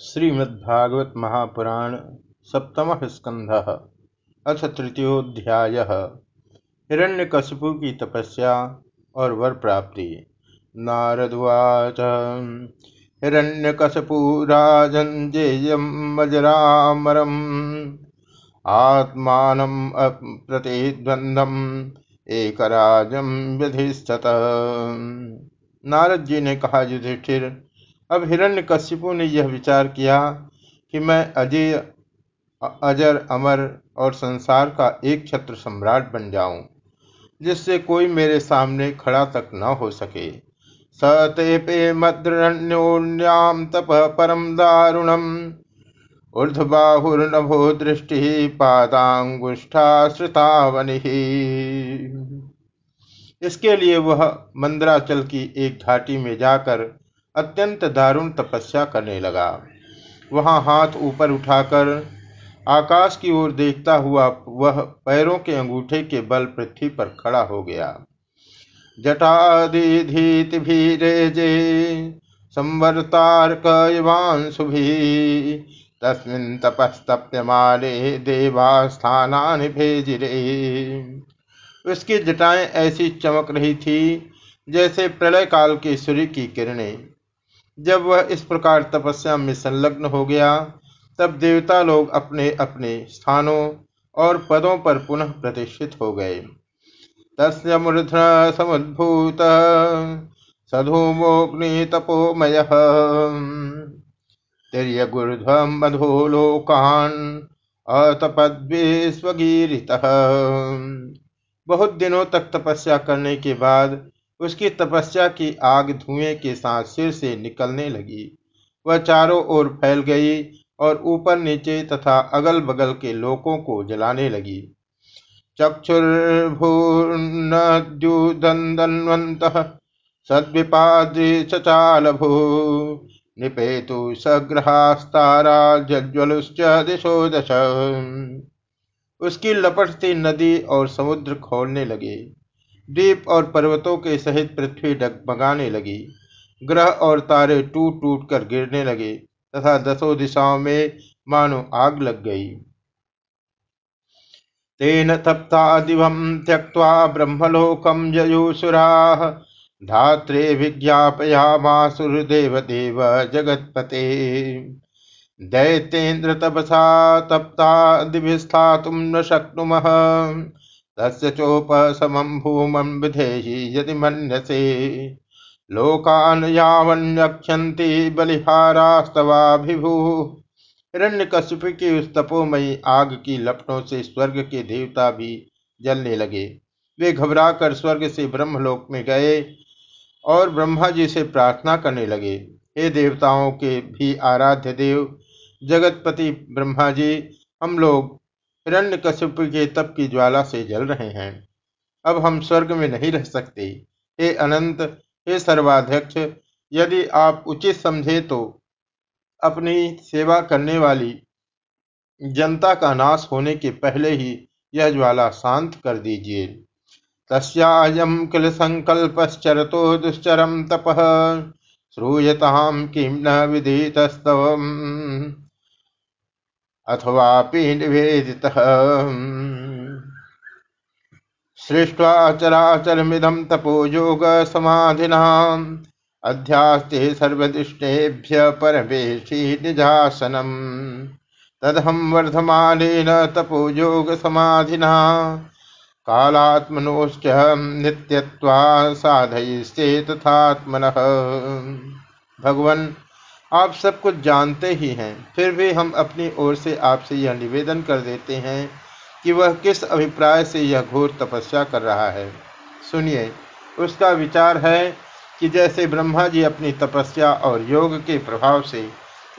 श्रीमद्भागवत महापुराण सप्तम स्कंध अथ तृतीयोध्याय हिरण्यकशिपु की तपस्या और वर प्राप्ति नारदवाच हिरण्यकशपुराजंजेयमजरामरम आत्मानम प्रतिद्वंदम एक राजम नारद जी ने कहा, युधिष्ठिर अब हिरण्यकशिपु ने यह विचार किया कि मैं अजय, अजर, अमर और संसार का एक छत्र सम्राट बन जाऊँ, जिससे कोई मेरे सामने खड़ा तक न हो सके। सतेपे मद्रण्योन्याम तप परम दारुणम। ऊर्धबाहुर्नभो दृष्टि पादांगुष्ठा श्रुतावनि इसके लिए वह मंद्राचल की एक घाटी में जाकर अत्यंत दारुण तपस्या करने लगा। वहाँ हाथ ऊपर उठाकर आकाश की ओर देखता हुआ वह पैरों के अंगूठे के बल पृथ्वी पर खड़ा हो गया। जटाधीधीत भीरेजे संवर्तार्क तस्मिन् तपस्तप्यमाने देवास्थानानि भेजिरे उसकी जटाएँ ऐसी चमक रही थी जैसे प्रलय काल के सूर्य की किरणें। जब वह इस प्रकार तपस्या में संलग्न हो गया, तब देवता लोग अपने अपने स्थानों और पदों पर पुनः प्रतिष्ठित हो गए। तस्य समुद्भूत सधूमोग्नि तपोमय। तिर्यगुर्ध्वम मधोलोकान अतपद्विस्वगीरित बहुत दिनों तक तपस्या करने के बाद उसकी तपस्या की आग धुएँ के साथ सिर से निकलने लगी। वह चारों ओर फैल गई और ऊपर नीचे तथा अगल बगल के लोकों को जलाने लगी। चक्षुर्भून्नद्युदन्वंत सद्विपाद्रिचाल भू निपेतु सग्रहास्तारा जज्वलुश्च दिशो दश। उसकी लपटती नदी और समुद्र खोलने लगे। द्वीप और पर्वतों के सहित पृथ्वी डगमगाने लगी। ग्रह और तारे टूट टूट कर गिरने लगे तथा दसों दिशाओं में मानो आग लग गई। तेन तप्ता दिवम त्यक्वा ब्रह्मलोकम जयुसुरा, धात्रे विज्ञापयामासुरदेव देव जगतपते। दैतेन्द्र तपसा तप्ता दिभिस्थातुम न शक्नुमः। तस्य भूमं विधेहि यदि मन्यसे। लोकान यावन्यक्षन्ति बलिहारास्तवाभिभू। हिरण्य कश्यप की उस तपोमयी आग की लपटों से स्वर्ग के देवता भी जलने लगे। वे घबराकर स्वर्ग से ब्रह्मलोक में गए और ब्रह्मा जी से प्रार्थना करने लगे, हे देवताओं के भी आराध्य देव, जगतपति ब्रह्मा जी, हम लोग हिरण्य कश्यप के तप की ज्वाला से जल रहे हैं। अब हम स्वर्ग में नहीं रह सकते। हे अनंत, हे सर्वाध्यक्ष, यदि आप उचित समझे तो अपनी सेवा करने वाली जनता का नाश होने के पहले ही यह ज्वाला शांत कर दीजिए। तस्यायम किल संकल्पश्चरतो दुश्चरम तप श्रूयताम किम न विदितस्तव अथवापि निवेदित सृष्ट्वा चराचरमिदं तपो योग समाधिना अध्यास्ते सर्वदृष्टेभ्य परमेशी निजासनम तदहम वर्धमानेन तपो योग समाधिना कालात्मनोश्च नित्यत्वा साधयिष्टे तथात्मन भगवान आप सब कुछ जानते ही हैं। फिर भी हम अपनी ओर से आपसे यह निवेदन कर देते हैं कि वह किस अभिप्राय से यह घोर तपस्या कर रहा है। सुनिए, उसका विचार है कि जैसे ब्रह्मा जी अपनी तपस्या और योग के प्रभाव से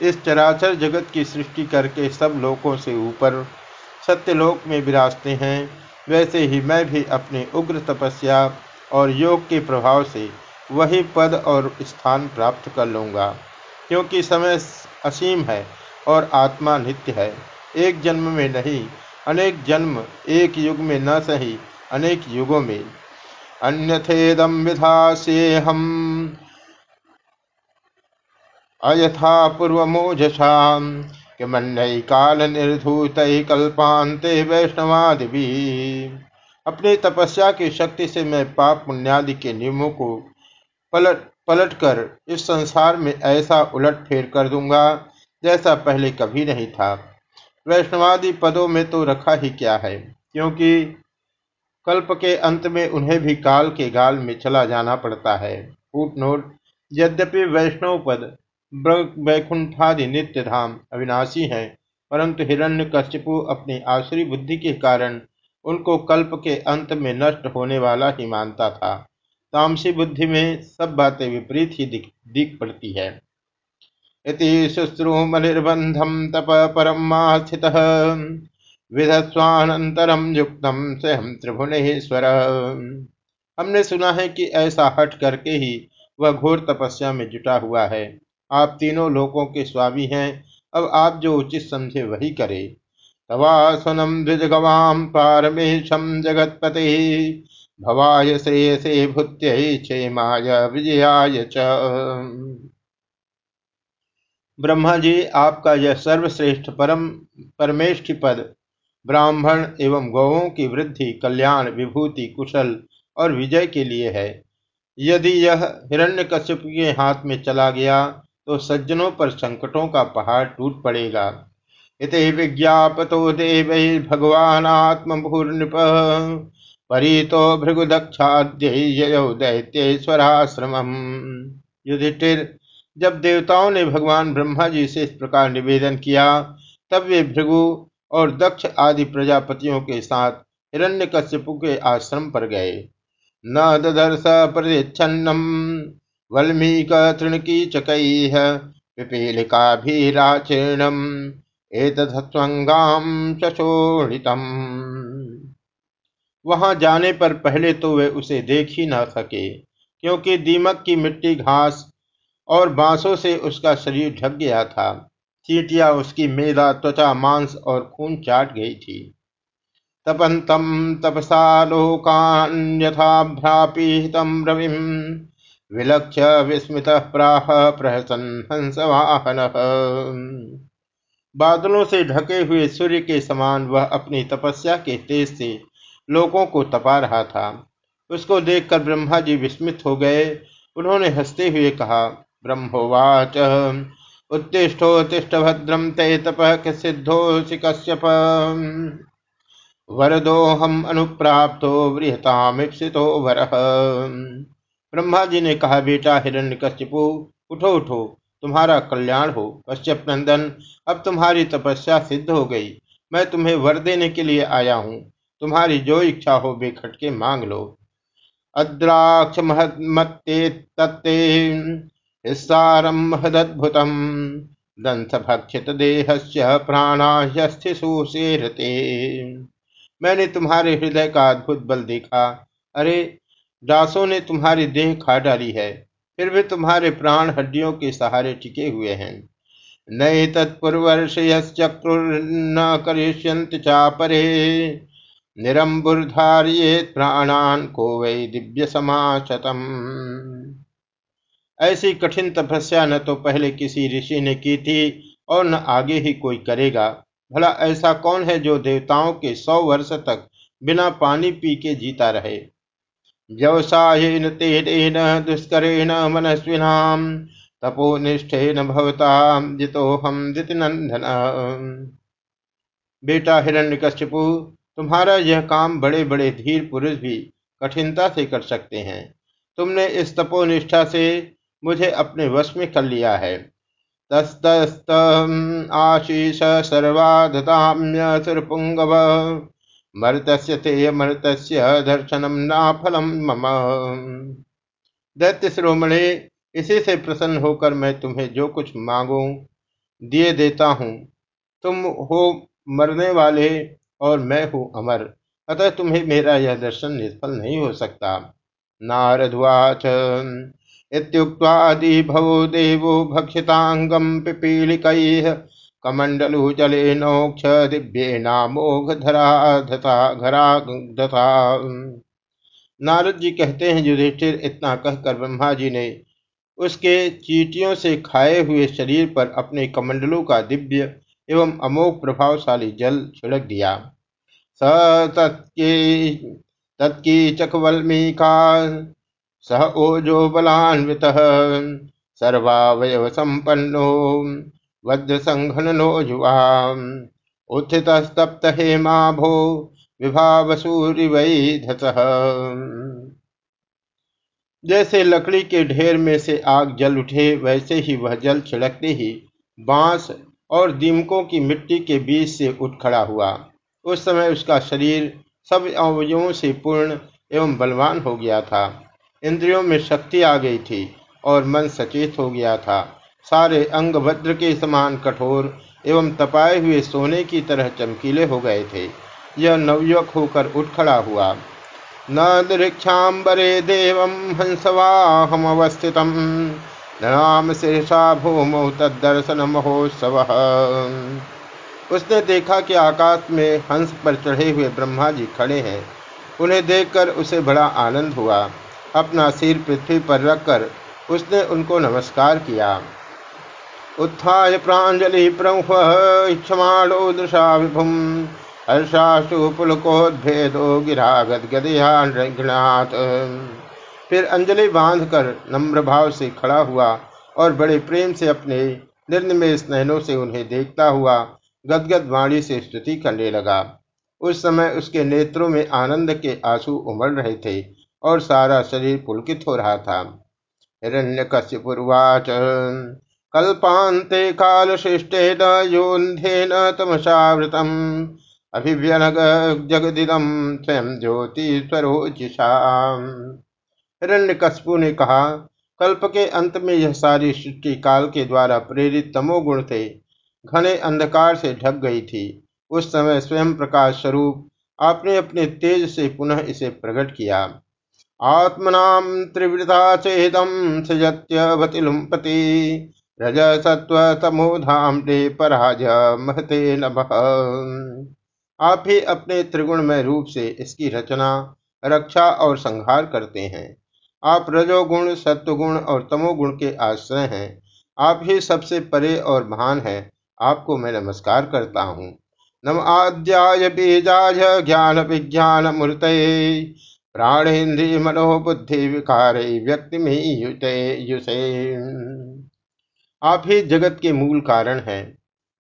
इस चराचर जगत की सृष्टि करके सब लोकों से ऊपर सत्यलोक में विराजते हैं, वैसे ही मैं भी अपनी उग्र तपस्या और योग के प्रभाव से वही पद और स्थान प्राप्त कर लूँगा। क्योंकि समय असीम है और आत्मा नित्य है। एक जन्म में नहीं, अनेक जन्म एक युग में न सही, अनेक युगों में। अन्यथेदम विधा से हम अयथा पूर्वमोजसा। किमन्य काल निर्धूत कल्पांते वैष्णवादि भी अपनी तपस्या की शक्ति से मैं पाप पुण्यादि के नियमों को पलट पलट कर, इस संसार में ऐसा उलट फेर कर दूँगा, जैसा पहले कभी नहीं था। वैष्णवादि पदों में तो रखा ही क्या है, क्योंकि कल्प के अंत में उन्हें भी काल के गाल में चला जाना पड़ता है। फूट नोट यद्यपि वैष्णव पद वैकुंठादि नित्य धाम अविनाशी है, परंतु हिरण्य कश्यपु अपनी आसुरी बुद्धि के कारण उनको कल्प के अंत में नष्ट होने वाला ही मानता था। तामसी बुद्धि में सब बातें विपरीत ही दिख, दिख पड़ती है। इति शुश्रूमनिर्बन्धं तप परम स्थितः विधस्वानंतरम युक्तम से हम त्रिभुवनेश्वर। हमने सुना है कि ऐसा हट करके ही वह घोर तपस्या में जुटा हुआ है। आप तीनों लोकों के स्वामी हैं अब आप जो उचित समझे वही करे। तवासनम द्विजगवाम पारमेशम जगतपते भवाय श्रेयसे भूत्य क्षेमाय विजयाय च। ब्रह्मा जी, आपका यह सर्वश्रेष्ठ परम, परमेष्ठ पद, ब्राह्मण एवं गौों की वृद्धि, कल्याण, विभूति, कुशल और विजय के लिए है। यदि यह हिरण्यकश्यप के हाथ में चला गया तो सज्जनों पर संकटों का पहाड़ टूट पड़ेगा। इत विज्ञापतो देव भगवान आत्मभूर्नृप परितो भृगुदक्षाद्य दैत्येश्वराश्रम युधिष्ठिर, जब देवताओं ने भगवान ब्रह्मा जी से इस प्रकार निवेदन किया, तब वे भृगु और दक्ष आदि प्रजापतियों के साथ हिरण्य कश्यपु के आश्रम पर गए। न ददर्श प्रतिच्छन्नम वल्मीक तृणकी चकई पिपीलिकाभीराचीर्णम एतत्स्वंगाम शोणितम वहाँ जाने पर पहले तो वे उसे देख ही ना सके, क्योंकि दीमक की मिट्टी घास और बांसों से उसका शरीर ढक गया था। चीटियाँ उसकी मेदा त्वचा, मांस और खून चाट गई थी। तपंतम तपसा लोकान यथाभ्रापीतम रविम विलक्ष्य विस्मित प्राह प्रहसन हंसवाहन बादलों से ढके हुए सूर्य के समान वह अपनी तपस्या के तेज से लोगों को तपा रहा था। उसको देखकर ब्रह्मा जी विस्मित हो गए। उन्होंने हँसते हुए कहा, ब्रह्मोवाच उत्तिष्ठोत्तिष्ठ भद्रम ते तप सिद्धोसि कश्यप अनुप्राप्तो बृहतामीप्सितो वर। ब्रह्मा जी ने कहा, बेटा हिरण्य कश्यपु उठो उठो, तुम्हारा कल्याण हो। कश्यप नंदन, अब तुम्हारी तपस्या सिद्ध हो गई। मैं तुम्हें वर देने के लिए आया हूँ। तुम्हारी जो इच्छा हो बेखटके मांग लो। अद्राक्ष महत्मत्ते तत्ते हिस्सारम महदद्भुतम दंसभक्षित देहस्य प्राणाह्यस्थिशूसेरते मैंने तुम्हारे हृदय का अद्भुत बल देखा। अरे, दासों ने तुम्हारी देह खा डाली है, फिर भी तुम्हारे प्राण हड्डियों के सहारे टिके हुए हैं। नई तत्पुरवर्षयश्चक्रुर्न करिष्यन्ति चापरे। निरंबुरधारिये प्राणान को वै दिव्य समाचतम ऐसी कठिन तपस्या न तो पहले किसी ऋषि ने की थी और न आगे ही कोई करेगा। भला ऐसा कौन है जो देवताओं के सौ वर्ष तक बिना पानी पी के जीता रहे? व्यवसायन तेन दुष्करेण मनस्विनाम तपोनिष्ठेन भवता जितो हम नंदन बेटा हिरण्य कश्यपु तुम्हारा यह काम बड़े बड़े धीर पुरुष भी कठिनता से कर सकते हैं। तुमने इस तपोनिष्ठा से मुझे अपने वश में कर लिया है। तस्त आशीष सर्वाधताम्य सुरपुंगव। ते नाफलम मम। दैत्य श्रोमणे इसी से प्रसन्न होकर मैं तुम्हें जो कुछ मांगू, दिए देता हूँ। तुम हो मरने वाले और मैं हूँ अमर। अतः तुम्हें मेरा यह दर्शन निष्फल नहीं हो सकता। नारदवाच। इत्युक्त्वादिभवो देवो भक्षिताङ्गं पिपीलिकैः कमण्डलु जलेनोक्ष दिव्येनामोघधराधता नारद जी कहते हैं, युधिष्ठिर, इतना कहकर ब्रह्मा जी ने उसके चीटियों से खाए हुए शरीर पर अपने कमंडलों का दिव्य एवं अमोघ प्रभावशाली जल छिड़क दिया। स तत्की चकवल्मीका, सह ओजो बलान्वित सर्वावयव संपन्नो वज्र संघनो युवा उत्थित स्तप्त हेमाभो विभाव सूर्य जैसे लकड़ी के ढेर में से आग जल उठे, वैसे ही वह जल छिड़कते ही बाँस और दीमकों की मिट्टी के बीच से उठ खड़ा हुआ। उस समय उसका शरीर सब अवयवों से पूर्ण एवं बलवान हो गया था। इंद्रियों में शक्ति आ गई थी और मन सचेत हो गया था। सारे अंग वज्र के समान कठोर एवं तपाए हुए सोने की तरह चमकीले हो गए थे। यह नवयुवक होकर उठ खड़ा हुआ। न दीक्षाबरे देव हंसवाहम अवस्थित। नाम शीर्षा भूमौ तदर्शन महोत्सव उसने देखा कि आकाश में हंस पर चढ़े हुए ब्रह्मा जी खड़े हैं। उन्हें देखकर उसे बड़ा आनंद हुआ। अपना सिर पृथ्वी पर रखकर उसने उनको नमस्कार किया। उत्थाय प्राजलि प्रमुख क्षमाणो दृशा विभुम हर्षाशु गिरा गदगदयात फिर अंजलि बांधकर नम्र भाव से खड़ा हुआ और बड़े प्रेम से अपने निर्निमेष स्नहनों से उन्हें देखता हुआ गदगद वाणी से स्तुति करने लगा। उस समय उसके नेत्रों में आनंद के आँसू उमड़ रहे थे और सारा शरीर पुलकित हो रहा था। हिरण्य कश्यपुर्वाच कल्पांते काल शिष्टेन योन्धेन तमसावृतम, अभिव्यनग जगदिदम स्वयं ज्योति स्वरोचिषा हिरण्य कस्पु ने कहा, कल्प के अंत में यह सारी सृष्टि काल के द्वारा प्रेरित तमोगुण थे। घने अंधकार से ढक गई थी। उस समय स्वयं प्रकाश स्वरूप आपने अपने तेज से पुनः इसे प्रकट किया। आत्मनाम त्रिवृता चेदम सृजत्यवति लुम्पति रज सत्व तमोधाम पराज महते नभ आप ही अपने त्रिगुणमय रूप से इसकी रचना, रक्षा और संहार करते हैं। आप रजोगुण, सत्वगुण और तमोगुण के आश्रय हैं। आप ही सबसे परे और महान है। आपको मैं नमस्कार करता हूँ। नम आद्याय बीजाय ज्ञान विज्ञान मूर्त प्राणेन्द्रिय मनोबुद्धि विकार व्यक्ति में युते युसे। आप ही जगत के मूल कारण हैं।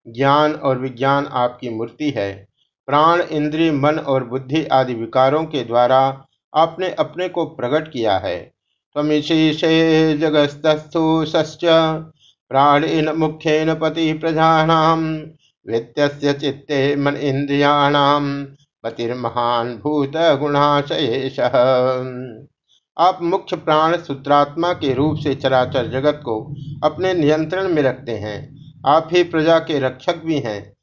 ज्ञान और विज्ञान आपकी मूर्ति है। प्राण, इंद्रिय, मन और बुद्धि आदि विकारों के द्वारा आपने अपने को प्रकट किया है। तमिशीषे जगस्तस्थु सश्च प्राणेन मुख्यन पति प्रजानाम व्यत्यस्य चित्ते मन इंद्रियाणाम पतिर्महान भूत गुणाशयेश आप मुख्य प्राण सूत्रात्मा के रूप से चराचर जगत को अपने नियंत्रण में रखते हैं। आप ही प्रजा के रक्षक भी हैं।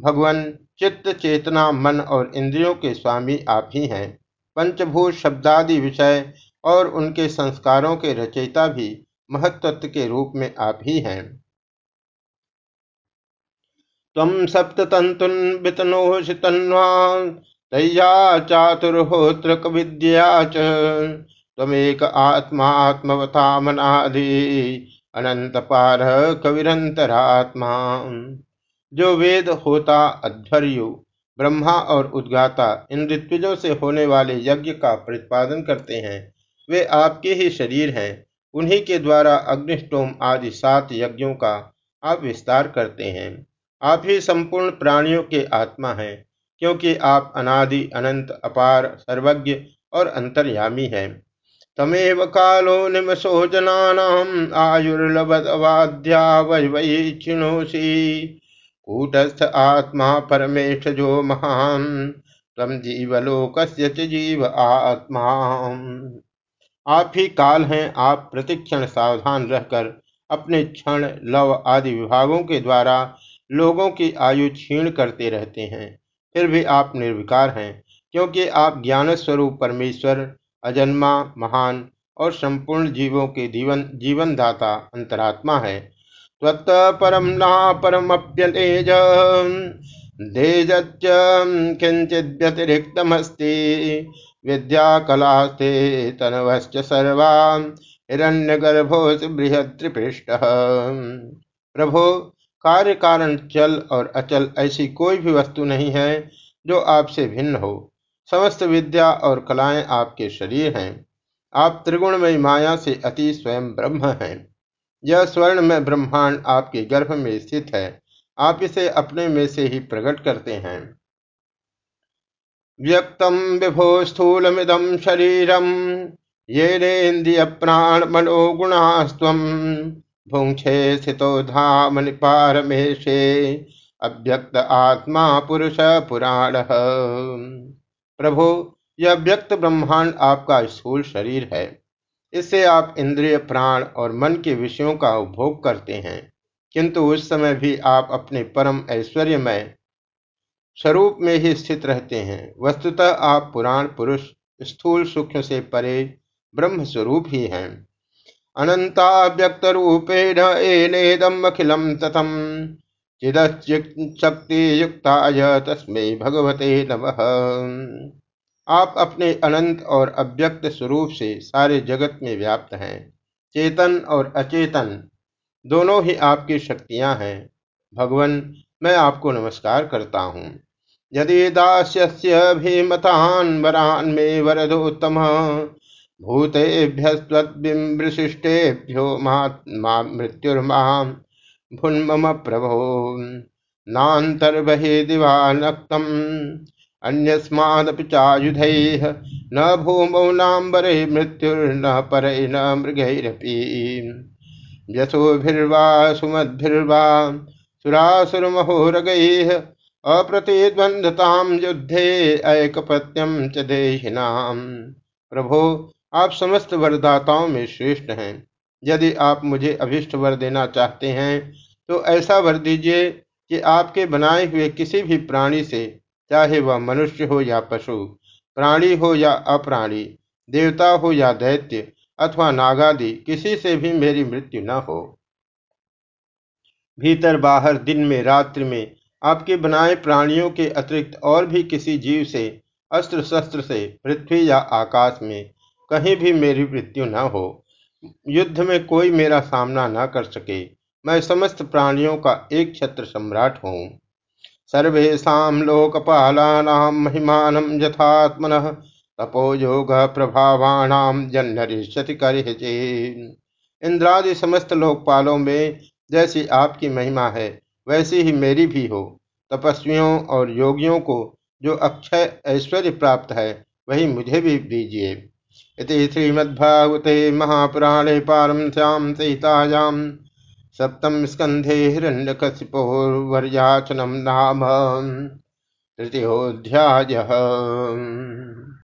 भगवान चित्त, चेतना, मन और इंद्रियों के स्वामी आप ही हैं। पंचभूत शब्दादि विषय और उनके संस्कारों के रचयिता भी महत्व के रूप में आप ही हैं। तम सप्ततंतुन वितनोषि तय्या चातुर्होत्र विद्या तमेक आत्मात्मवता मनादि अनंत पार कविरंतरात्मा जो वेद होता अध्वर्यु, ब्रह्मा और उद्गाता इन ऋत्विजों से होने वाले यज्ञ का प्रतिपादन करते हैं, वे आपके ही शरीर हैं। उन्हीं के द्वारा अग्निष्टोम आदि सात यज्ञों का आप विस्तार करते हैं। आप ही संपूर्ण प्राणियों के आत्मा हैं, क्योंकि आप अनादि, अनंत, अपार, सर्वज्ञ और अंतर्यामी हैं। तमेव कालो वै वै चिणोसी कूटस्थ आत्मा परमेश जो महान तम जीवलोक जीव आत्मा आप ही काल हैं, आप प्रतिक्षण सावधान रहकर अपने क्षण, लव आदि विभागों के द्वारा लोगों की आयु क्षीण करते रहते हैं। फिर भी आप निर्विकार हैं, क्योंकि आप ज्ञान स्वरूप परमेश्वर, अजन्मा, महान और संपूर्ण जीवों के जीवन, जीवनदाता, अंतरात्मा है। त्वत्त परम ना परमप्यतेज देजच्च किञ्चिद्व्यतिरिक्तमस्ति विद्या कलास्ते तनवश्च सर्वा हिरण्य गर्भो बृहद त्रिपृष्ट प्रभो कार्य कारण चल और अचल ऐसी कोई भी वस्तु नहीं है जो आपसे भिन्न हो। समस्त विद्या और कलाएँ आपके शरीर हैं। आप त्रिगुणमय माया से अति स्वयं ब्रह्म हैं। यह स्वर्ण में ब्रह्मांड आपके गर्भ में स्थित है। आप इसे अपने में से ही प्रकट करते हैं। व्यक्तम विभो स्थूलमिदम शरीरम ये नेन्द्रिय प्राण मनोगुणास्व भुंक्षे स्थितो धाम निपारमेशे अव्यक्त आत्मा पुरुष पुराण। प्रभु, यह व्यक्त ब्रह्मांड आपका स्थूल शरीर है। इससे आप इंद्रिय, प्राण और मन के विषयों का उपभोग करते हैं। किंतु उस समय भी आप अपने परम ऐश्वर्यमय स्वरूप में ही स्थित रहते हैं। वस्तुतः आप पुराण, पुरुष, स्थूल सूक्ष्म से परे ब्रह्म स्वरूप ही हैं। अनंता व्यक्त रूपेण एनेदम अखिलम तथम चिदशक्ति युक्ताय तस्मै भगवते नमः। आप अपने अनंत और अव्यक्त स्वरूप से सारे जगत में व्याप्त हैं। चेतन और अचेतन दोनों ही आपकी शक्तियाँ हैं। भगवान, मैं आपको नमस्कार करता हूँ। यदि दास्यस्य भीमतान वरान में वरदोत्तम भूतेभ्यस्विशिष्टेभ्यो मृत्युर्मा भुन्मम प्रभो। नान्तर्बहि दिवानक्तम अन्यस्मादपि चायुधैः न भूमौ नाम्बरे मृत्युर्न परै न मृगैरपि। यशोभिर्वा सुमद्भिर्वा सुरासुरमहोरगैः अप्रतिद्वन्द्वतां युद्धे ऐकपत्यम च प्रभो, आप समस्त वरदाताओं में श्रेष्ठ हैं। यदि आप मुझे अभिष्ट वर देना चाहते हैं तो ऐसा वर दीजिए कि आपके बनाए हुए किसी भी प्राणी से, चाहे वह मनुष्य हो या पशु, प्राणी हो या अप्राणी, देवता हो या दैत्य, अथवा नागादि, किसी से भी मेरी मृत्यु न हो। भीतर बाहर दिन में रात्रि में आपके बनाए प्राणियों के अतिरिक्त और भी किसी जीव से अस्त्र शस्त्र से, पृथ्वी या आकाश में कहीं भी मेरी मृत्यु न हो, युद्ध में कोई मेरा सामना न कर सके, मैं समस्त प्राणियों का एक छत्र सम्राट हूँ। सर्वेशा लोकपालानां महिमान यथात्मनः तपोयोग प्रभावाणाम जन्नरिष्यति करहिचे इंद्रादि समस्त लोकपालों में जैसी आपकी महिमा है वैसी ही मेरी भी हो। तपस्वियों और योगियों को जो अक्षय ऐश्वर्य प्राप्त है, वही मुझे भी दीजिए। इति श्रीमद्भागवते महापुराणे पारमश्याम सहितायाम सप्तम स्कंधे हिरण्यकशिपोर्वर्याचनम नाम तृतीयोऽध्यायः।